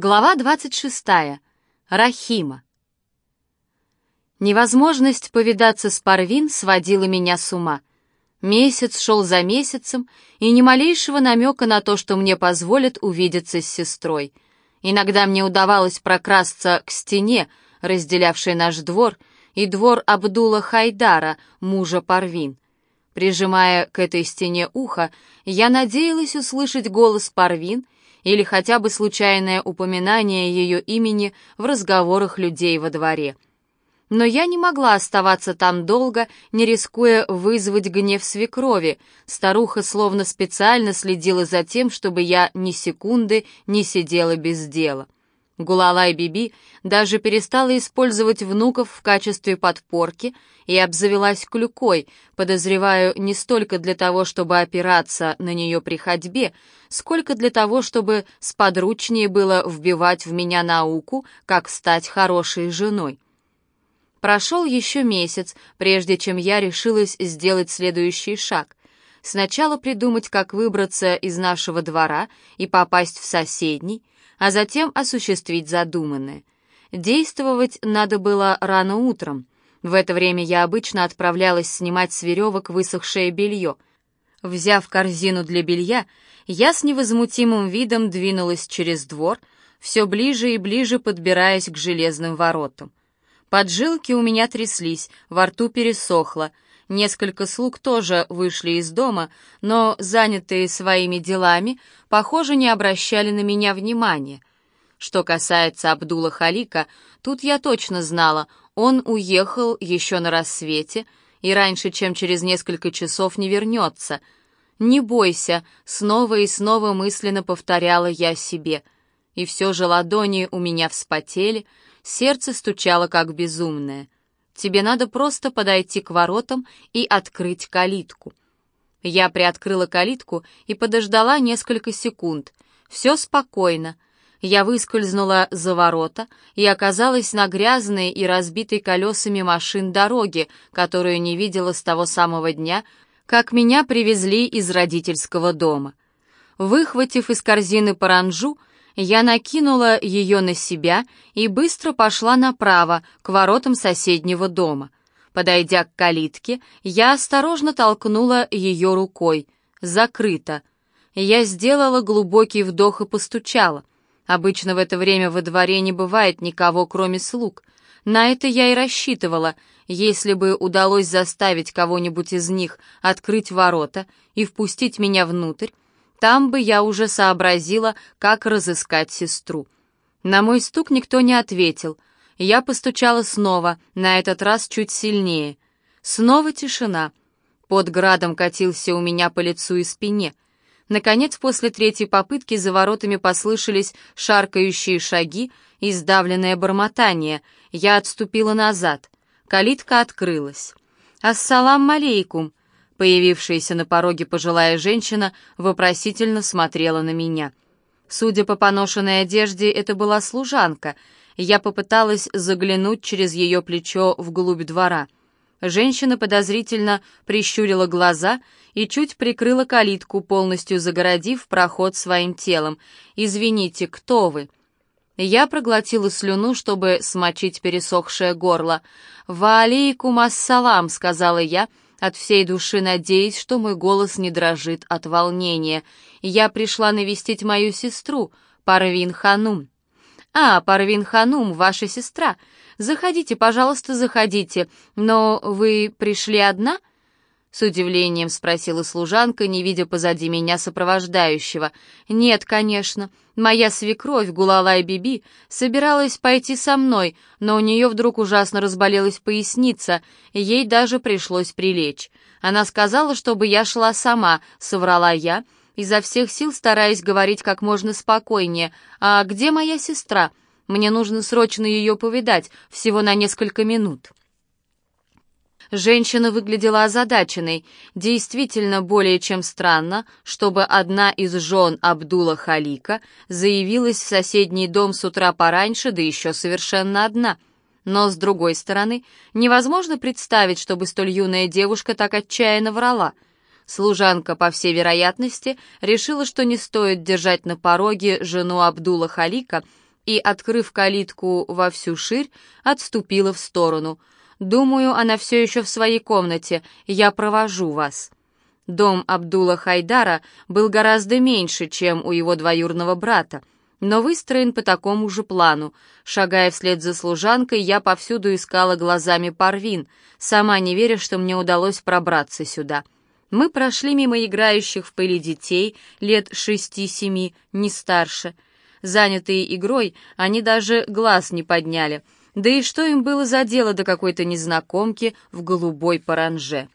Глава 26. Рахима. Невозможность повидаться с Парвин сводила меня с ума. Месяц шел за месяцем, и ни малейшего намека на то, что мне позволят увидеться с сестрой. Иногда мне удавалось прокрасться к стене, разделявшей наш двор, и двор Абдула Хайдара, мужа Парвин. Прижимая к этой стене ухо, я надеялась услышать голос Парвин — или хотя бы случайное упоминание ее имени в разговорах людей во дворе. Но я не могла оставаться там долго, не рискуя вызвать гнев свекрови. Старуха словно специально следила за тем, чтобы я ни секунды не сидела без дела. Гулалай Биби даже перестала использовать внуков в качестве подпорки и обзавелась клюкой, подозреваю, не столько для того, чтобы опираться на нее при ходьбе, сколько для того, чтобы сподручнее было вбивать в меня науку, как стать хорошей женой. Прошел еще месяц, прежде чем я решилась сделать следующий шаг. Сначала придумать, как выбраться из нашего двора и попасть в соседний, а затем осуществить задуманное. Действовать надо было рано утром. В это время я обычно отправлялась снимать с веревок высохшее белье. Взяв корзину для белья, я с невозмутимым видом двинулась через двор, все ближе и ближе подбираясь к железным воротам. Поджилки у меня тряслись, во рту пересохло — Несколько слуг тоже вышли из дома, но, занятые своими делами, похоже, не обращали на меня внимания. Что касается Абдула Халика, тут я точно знала, он уехал еще на рассвете и раньше, чем через несколько часов не вернется. «Не бойся», — снова и снова мысленно повторяла я себе. И все же ладони у меня вспотели, сердце стучало как безумное — Тебе надо просто подойти к воротам и открыть калитку». Я приоткрыла калитку и подождала несколько секунд. Все спокойно. Я выскользнула за ворота и оказалась на грязной и разбитой колесами машин дороге, которую не видела с того самого дня, как меня привезли из родительского дома. Выхватив из корзины паранжу, я накинула ее на себя и быстро пошла направо, к воротам соседнего дома. Подойдя к калитке, я осторожно толкнула ее рукой. Закрыто. Я сделала глубокий вдох и постучала. Обычно в это время во дворе не бывает никого, кроме слуг. На это я и рассчитывала. Если бы удалось заставить кого-нибудь из них открыть ворота и впустить меня внутрь, там бы я уже сообразила, как разыскать сестру. На мой стук никто не ответил. Я постучала снова, на этот раз чуть сильнее. Снова тишина. Под градом катился у меня по лицу и спине. Наконец, после третьей попытки за воротами послышались шаркающие шаги и сдавленное бормотание. Я отступила назад. Калитка открылась. «Ассалам алейкум!» Появившаяся на пороге пожилая женщина вопросительно смотрела на меня. Судя по поношенной одежде, это была служанка. Я попыталась заглянуть через ее плечо вглубь двора. Женщина подозрительно прищурила глаза и чуть прикрыла калитку, полностью загородив проход своим телом. «Извините, кто вы?» Я проглотила слюну, чтобы смочить пересохшее горло. «Ва алейкум ассалам», — сказала я, — от всей души надеясь, что мой голос не дрожит от волнения. Я пришла навестить мою сестру, Парвин Ханум. «А, Парвин Ханум, ваша сестра. Заходите, пожалуйста, заходите. Но вы пришли одна?» С удивлением спросила служанка, не видя позади меня сопровождающего. «Нет, конечно. Моя свекровь, Гулалай Биби, собиралась пойти со мной, но у нее вдруг ужасно разболелась поясница, ей даже пришлось прилечь. Она сказала, чтобы я шла сама», — соврала я, изо всех сил стараясь говорить как можно спокойнее. «А где моя сестра? Мне нужно срочно ее повидать, всего на несколько минут». Женщина выглядела озадаченной. Действительно, более чем странно, чтобы одна из жен Абдула Халика заявилась в соседний дом с утра пораньше, да еще совершенно одна. Но, с другой стороны, невозможно представить, чтобы столь юная девушка так отчаянно врала. Служанка, по всей вероятности, решила, что не стоит держать на пороге жену Абдула Халика, и, открыв калитку во всю ширь, отступила в сторону. «Думаю, она все еще в своей комнате. Я провожу вас». Дом Абдула Хайдара был гораздо меньше, чем у его двоюрного брата, но выстроен по такому же плану. Шагая вслед за служанкой, я повсюду искала глазами Парвин, сама не веря, что мне удалось пробраться сюда. Мы прошли мимо играющих в пыли детей, лет шести-семи, не старше. Занятые игрой, они даже глаз не подняли. Да и что им было за дело до какой-то незнакомки в голубой паранже?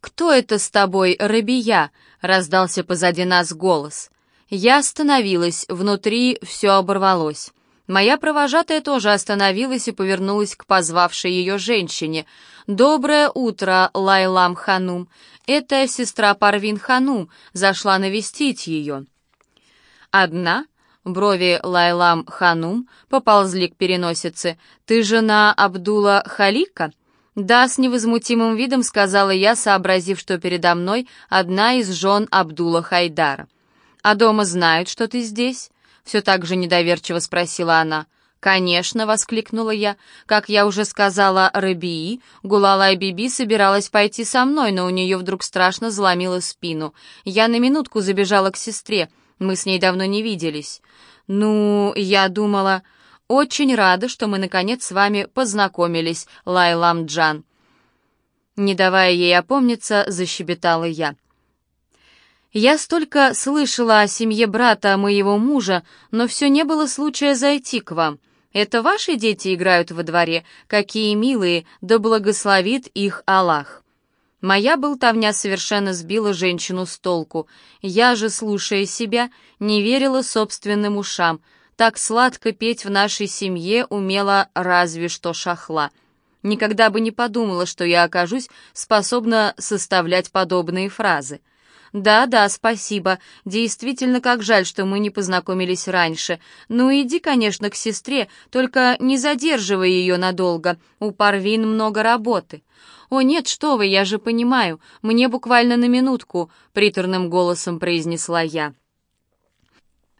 «Кто это с тобой, Рабия?» — раздался позади нас голос. Я остановилась, внутри все оборвалось. Моя провожатая тоже остановилась и повернулась к позвавшей ее женщине. «Доброе утро, Лайлам Ханум. Это сестра Парвин Ханум зашла навестить ее». «Одна?» Брови Лайлам Ханум поползли к переносице. «Ты жена Абдула Халика?» «Да», — с невозмутимым видом сказала я, сообразив, что передо мной одна из жен Абдула Хайдара. «А дома знают, что ты здесь?» — все так же недоверчиво спросила она. «Конечно», — воскликнула я. «Как я уже сказала Рабии, Гулалай Биби собиралась пойти со мной, но у нее вдруг страшно заломило спину. Я на минутку забежала к сестре. Мы с ней давно не виделись. Ну, я думала... Очень рада, что мы, наконец, с вами познакомились, Лайлам Джан». Не давая ей опомниться, защебетала я. Я столько слышала о семье брата моего мужа, но все не было случая зайти к вам. Это ваши дети играют во дворе? Какие милые, да благословит их Аллах. Моя болтовня совершенно сбила женщину с толку. Я же, слушая себя, не верила собственным ушам. Так сладко петь в нашей семье умела разве что шахла. Никогда бы не подумала, что я окажусь способна составлять подобные фразы. «Да-да, спасибо. Действительно, как жаль, что мы не познакомились раньше. Ну, иди, конечно, к сестре, только не задерживай ее надолго. У Парвин много работы». «О, нет, что вы, я же понимаю. Мне буквально на минутку», — приторным голосом произнесла я.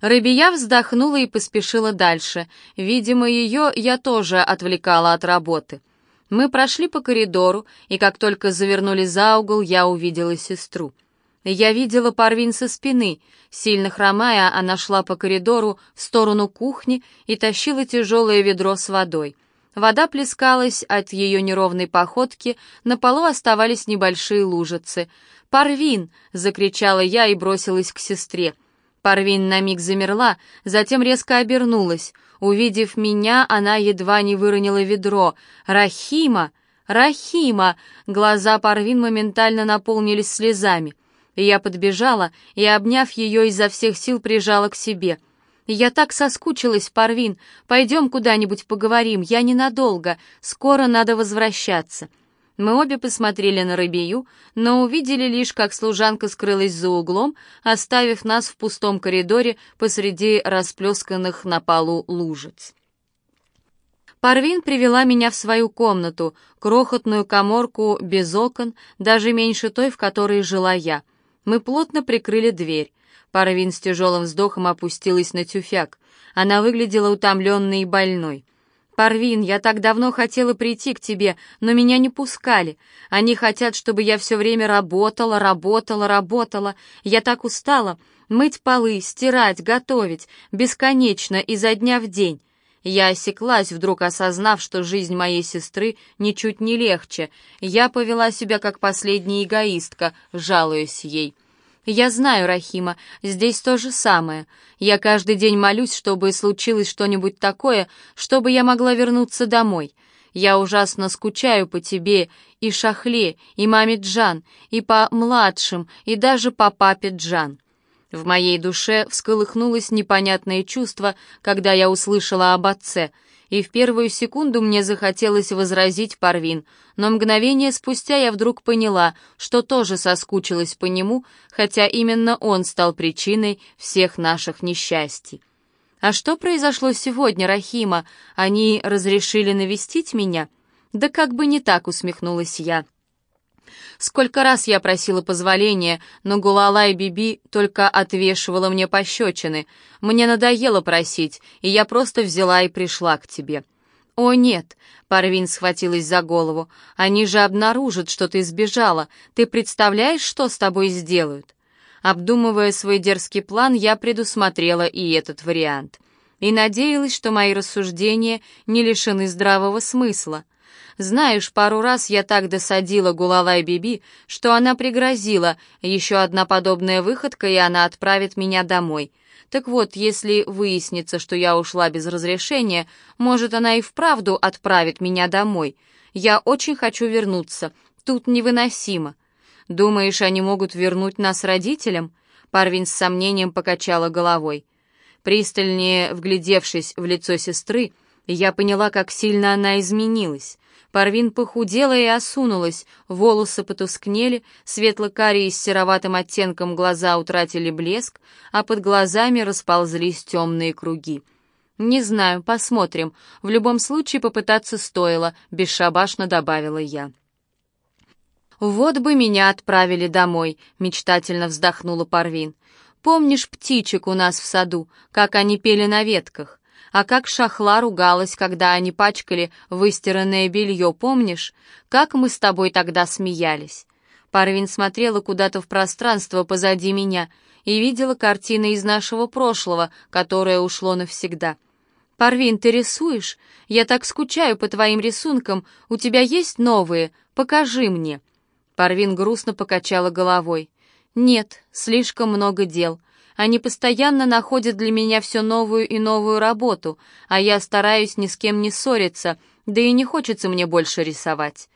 Рабия вздохнула и поспешила дальше. Видимо, ее я тоже отвлекала от работы. Мы прошли по коридору, и как только завернули за угол, я увидела сестру. Я видела Парвин со спины. Сильно хромая, она шла по коридору в сторону кухни и тащила тяжелое ведро с водой. Вода плескалась от ее неровной походки, на полу оставались небольшие лужицы. «Парвин!» — закричала я и бросилась к сестре. Парвин на миг замерла, затем резко обернулась. Увидев меня, она едва не выронила ведро. «Рахима! Рахима!» Глаза Парвин моментально наполнились слезами. Я подбежала и, обняв ее изо всех сил, прижала к себе. «Я так соскучилась, Парвин. Пойдем куда-нибудь поговорим. Я ненадолго. Скоро надо возвращаться». Мы обе посмотрели на Рабию, но увидели лишь, как служанка скрылась за углом, оставив нас в пустом коридоре посреди расплесканных на полу лужиц. Парвин привела меня в свою комнату, крохотную коморку без окон, даже меньше той, в которой жила я — мы плотно прикрыли дверь. Парвин с тяжелым вздохом опустилась на тюфяк. Она выглядела утомленной и больной. «Парвин, я так давно хотела прийти к тебе, но меня не пускали. Они хотят, чтобы я все время работала, работала, работала. Я так устала. Мыть полы, стирать, готовить. Бесконечно, изо дня в день. Я осеклась, вдруг осознав, что жизнь моей сестры ничуть не легче. Я повела себя как последняя эгоистка, жалуясь ей. «Я знаю, Рахима, здесь то же самое. Я каждый день молюсь, чтобы случилось что-нибудь такое, чтобы я могла вернуться домой. Я ужасно скучаю по тебе и Шахле, и маме Джан, и по младшим, и даже по папе Джан». В моей душе всколыхнулось непонятное чувство, когда я услышала об отце, и в первую секунду мне захотелось возразить Парвин, но мгновение спустя я вдруг поняла, что тоже соскучилась по нему, хотя именно он стал причиной всех наших несчастий. «А что произошло сегодня, Рахима? Они разрешили навестить меня?» «Да как бы не так», — усмехнулась я. Сколько раз я просила позволения, но Гулала и Биби только отвешивала мне пощечины. Мне надоело просить, и я просто взяла и пришла к тебе. «О, нет!» — Парвин схватилась за голову. «Они же обнаружат, что ты сбежала. Ты представляешь, что с тобой сделают?» Обдумывая свой дерзкий план, я предусмотрела и этот вариант. И надеялась, что мои рассуждения не лишены здравого смысла. Знаешь, пару раз я так досадила Гулалай Биби, что она пригрозила, еще одна подобная выходка, и она отправит меня домой. Так вот, если выяснится, что я ушла без разрешения, может, она и вправду отправит меня домой. Я очень хочу вернуться. Тут невыносимо. Думаешь, они могут вернуть нас родителям? Парвин с сомнением покачала головой. Пристальнее вглядевшись в лицо сестры, я поняла, как сильно она изменилась. Парвин похудела и осунулась, волосы потускнели, светло-карие с сероватым оттенком глаза утратили блеск, а под глазами расползлись темные круги. «Не знаю, посмотрим. В любом случае попытаться стоило», — бесшабашно добавила я. «Вот бы меня отправили домой», — мечтательно вздохнула Парвин. «Помнишь птичек у нас в саду, как они пели на ветках? А как шахла ругалась, когда они пачкали выстиранное белье, помнишь? Как мы с тобой тогда смеялись?» Парвин смотрела куда-то в пространство позади меня и видела картины из нашего прошлого, которое ушло навсегда. «Парвин, ты рисуешь? Я так скучаю по твоим рисункам. У тебя есть новые? Покажи мне». Парвин грустно покачала головой. «Нет, слишком много дел. Они постоянно находят для меня все новую и новую работу, а я стараюсь ни с кем не ссориться, да и не хочется мне больше рисовать.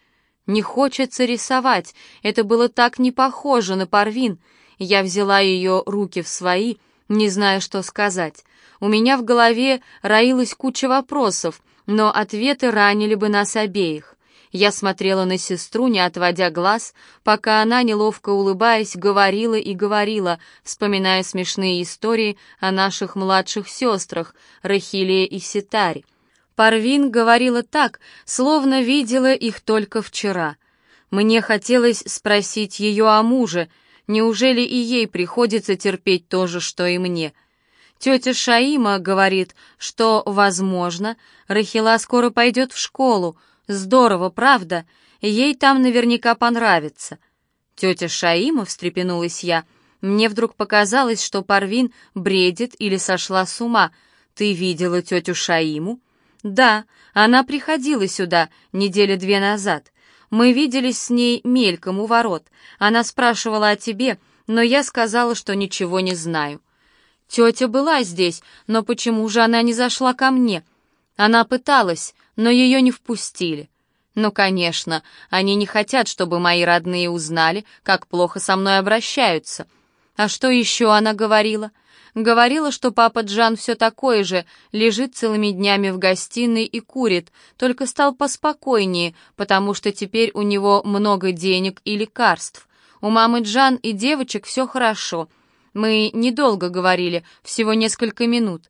Не хочется рисовать, это было так не похоже на Парвин. Я взяла ее руки в свои, не зная, что сказать. У меня в голове роилась куча вопросов, но ответы ранили бы нас обеих. Я смотрела на сестру, не отводя глаз, пока она, неловко улыбаясь, говорила и говорила, вспоминая смешные истории о наших младших сестрах, Рахиле и Ситаре. Парвин говорила так, словно видела их только вчера. Мне хотелось спросить ее о муже, неужели и ей приходится терпеть то же, что и мне — Тетя Шаима говорит, что, возможно, Рахила скоро пойдет в школу, Здорово, правда? Ей там наверняка понравится. Тетя Шаима, встрепенулась я, мне вдруг показалось, что Парвин бредит или сошла с ума. Ты видела тетю Шаиму? Да, она приходила сюда недели две назад. Мы виделись с ней мельком у ворот. Она спрашивала о тебе, но я сказала, что ничего не знаю. Тетя была здесь, но почему же она не зашла ко мне? Она пыталась, но ее не впустили. Ну, конечно, они не хотят, чтобы мои родные узнали, как плохо со мной обращаются. А что еще она говорила? Говорила, что папа Джан все такой же, лежит целыми днями в гостиной и курит, только стал поспокойнее, потому что теперь у него много денег и лекарств. У мамы Джан и девочек все хорошо. Мы недолго говорили, всего несколько минут.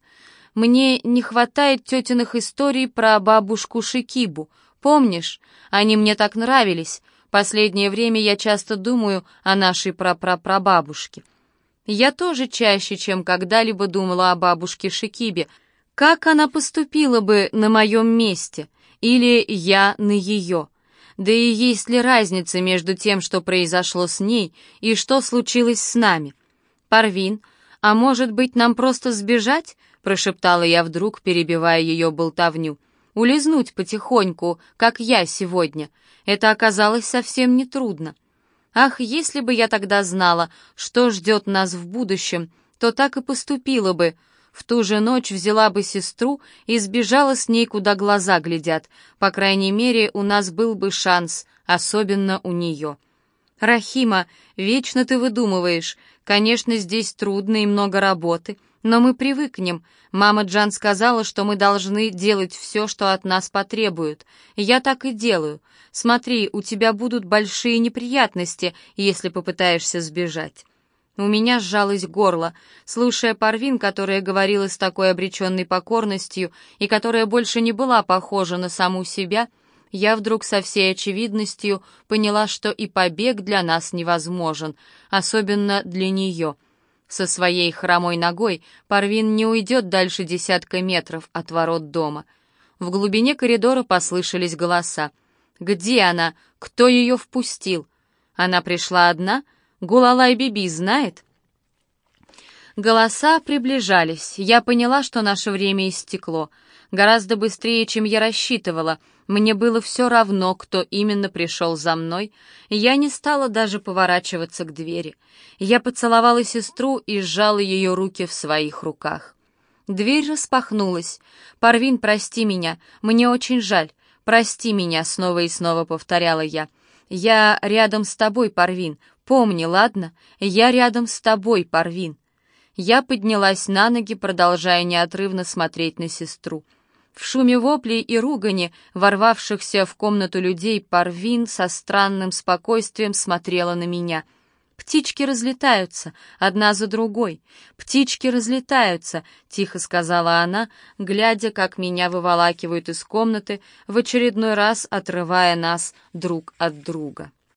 Мне не хватает тетиных историй про бабушку Шикибу. Помнишь? Они мне так нравились. Последнее время я часто думаю о нашей прапрапрабабушке. Я тоже чаще, чем когда-либо думала о бабушке Шикибе. Как она поступила бы на моем месте? Или я на ее? Да и есть ли разница между тем, что произошло с ней, и что случилось с нами? Парвин, а может быть, нам просто сбежать? — прошептала я вдруг, перебивая ее болтовню. «Улизнуть потихоньку, как я сегодня. Это оказалось совсем нетрудно. Ах, если бы я тогда знала, что ждет нас в будущем, то так и поступила бы. В ту же ночь взяла бы сестру и сбежала с ней, куда глаза глядят. По крайней мере, у нас был бы шанс, особенно у нее». «Рахима, вечно ты выдумываешь. Конечно, здесь трудно и много работы». Но мы привыкнем. Мама Джан сказала, что мы должны делать все, что от нас потребуют. Я так и делаю. Смотри, у тебя будут большие неприятности, если попытаешься сбежать». У меня сжалось горло, слушая Парвин, которая говорила с такой обреченной покорностью и которая больше не была похожа на саму себя, я вдруг со всей очевидностью поняла, что и побег для нас невозможен, особенно для нее. Со своей хромой ногой Парвин не уйдет дальше десятка метров от ворот дома. В глубине коридора послышались голоса. «Где она? Кто ее впустил?» «Она пришла одна? Гулалай Биби знает?» Голоса приближались. Я поняла, что наше время истекло. Гораздо быстрее, чем я рассчитывала. Мне было все равно, кто именно пришел за мной. Я не стала даже поворачиваться к двери. Я поцеловала сестру и сжала ее руки в своих руках. Дверь распахнулась. «Парвин, прости меня. Мне очень жаль. Прости меня», — снова и снова повторяла я. «Я рядом с тобой, Парвин. Помни, ладно? Я рядом с тобой, Парвин». Я поднялась на ноги, продолжая неотрывно смотреть на сестру. В шуме воплей и ругани, ворвавшихся в комнату людей, Парвин со странным спокойствием смотрела на меня. «Птички разлетаются, одна за другой. Птички разлетаются», — тихо сказала она, глядя, как меня выволакивают из комнаты, в очередной раз отрывая нас друг от друга.